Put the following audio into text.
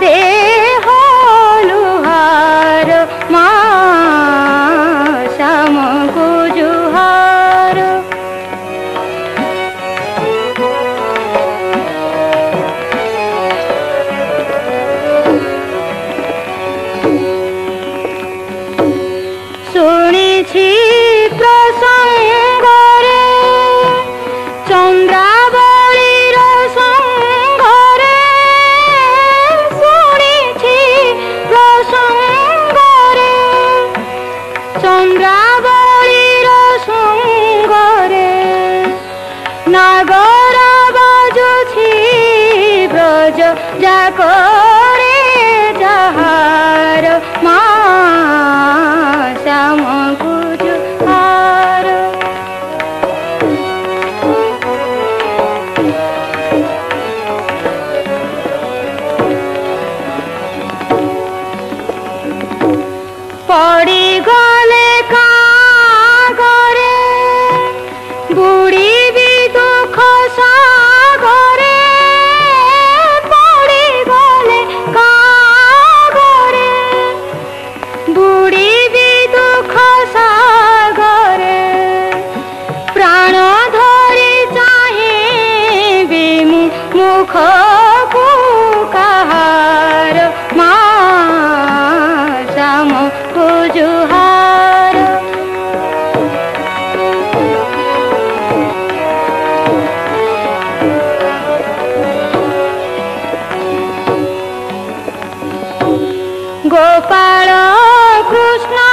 দেহ লুহার মা শ্যাম গুজুহার শুনেছি প্রস নাগর বাজুছি ব্রজ যা সাগরে প্রাণ ধরে চাহিবি মু মুখକୁ কাহার মা শ্যাম জুহার গোপাল কৃষ্ণ